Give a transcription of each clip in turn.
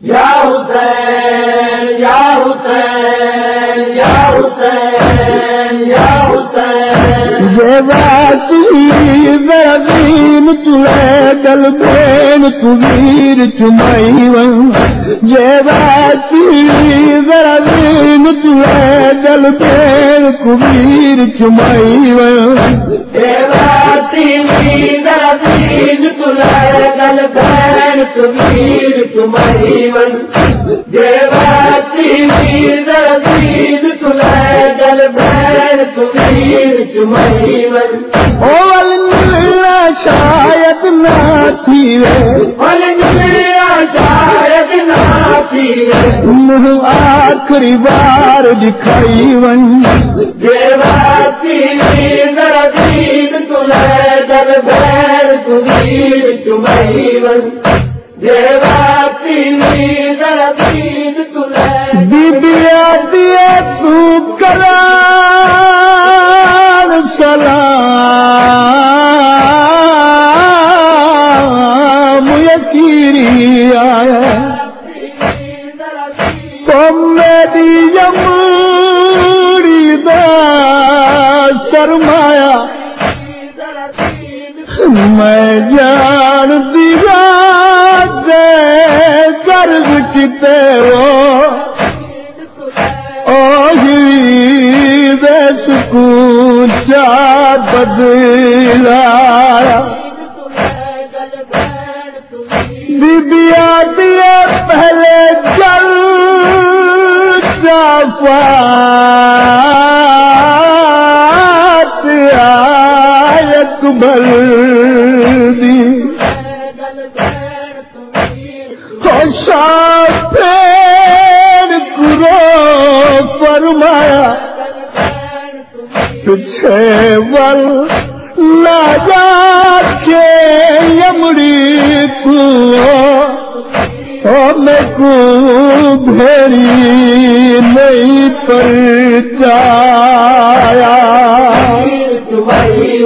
یا حسین یا حسین یا حسین یا حسین۔ تلے گل بین تیر چمائی ون زین تلے گل بین کبیر چمائی ون تلے گل بین۔ کبیر تمہاری بین کبیر تمہاری ون اول ملنا شاید نہ تھی ملیا شاید نہ منہ آخری بار دکھائی ون۔ دیواتی دردین تلے گل بین کبیر تمہاری دیواتی دیا میں جان دیا دے کر بچتے ہو؟ بے سکون چا بدلایا بیا دیا پہلے چل جافات اکبر دی پیر کرو فرمایا پچھے ول لا جا کے یمڑی کو میں کو بھیری نہیں پر جایا۔ تمہاری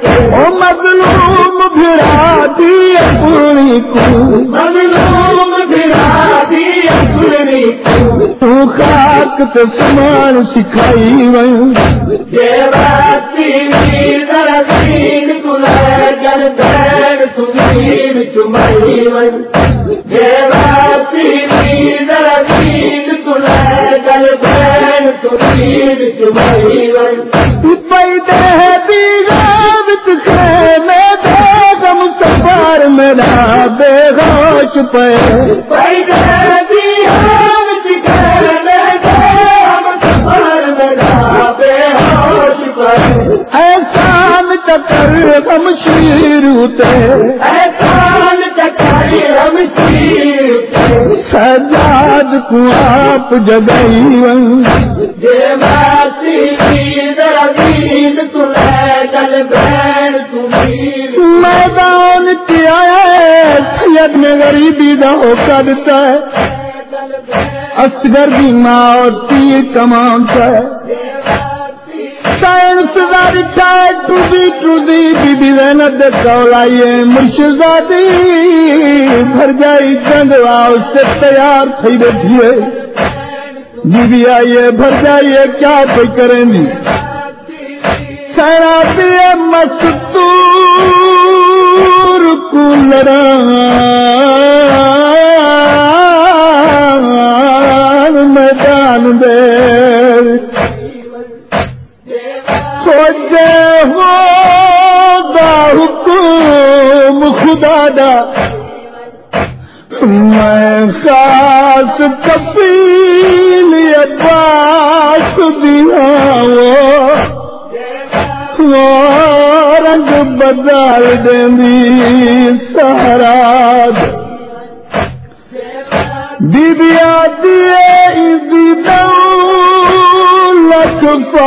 کے او مظلوم بھرا دی اپنی کو۔ مظلوم بھرا دی اپنی کو۔ تو خاک تے سمان سکھائی تمہیر تمہاری ون دیواتی بے ہوش پر احسان چکر غم شیر ہوتے احسان چکاری ہم چیر سجاد کو آپ جگئی ون۔ دیواتی دردین تلے گل بین ہے میں غریبی دا ہو کرتا ہے۔ اصغر بھی ماں اور تیر کمان ہے۔ سائنس دار چائے ٹوزی ٹوزی بی بی زینب دے کولائیے مرشدادی بھر جائی چندوا اس سے تیار تھی بیٹھی ہے۔ بی بی آئیے بھر جائیے کیا کوئی کریں گی سینا پیے مستور کو میدان دے سوچے ہو دا حکم خدا دا۔ میں خاص کپیل بدل دینی سہارا بیبیا دیے لکھ فوج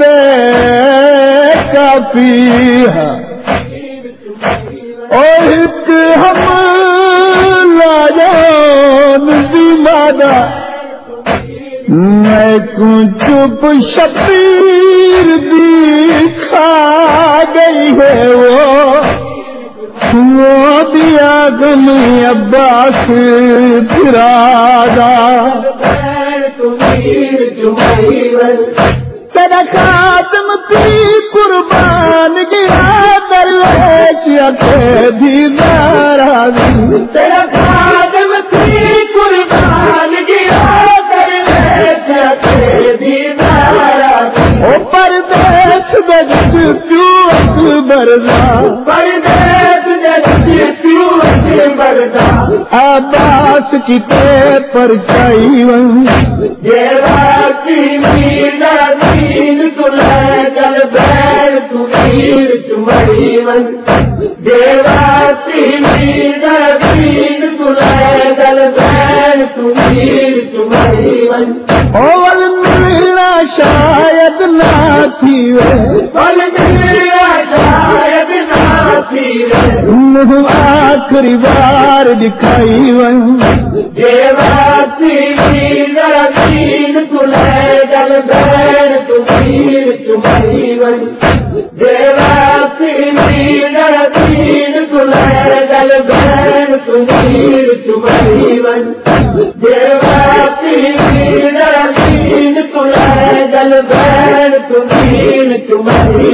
دے کافی ہے۔ اور ایک ہم لاجان دی مادا میں کو چپ شبیر دی کھا گئی ہے وہ۔ دیا گم عباس پھرادا تیرا خاتم تھی قربان گیا دریا کے دیدار تیرا خادم عباس کی تے پر چائی دیواسی میرا شاید نہ تھی وہ۔ آخری بار دکھائی ون دیواسی تمہیں